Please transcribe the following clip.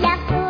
la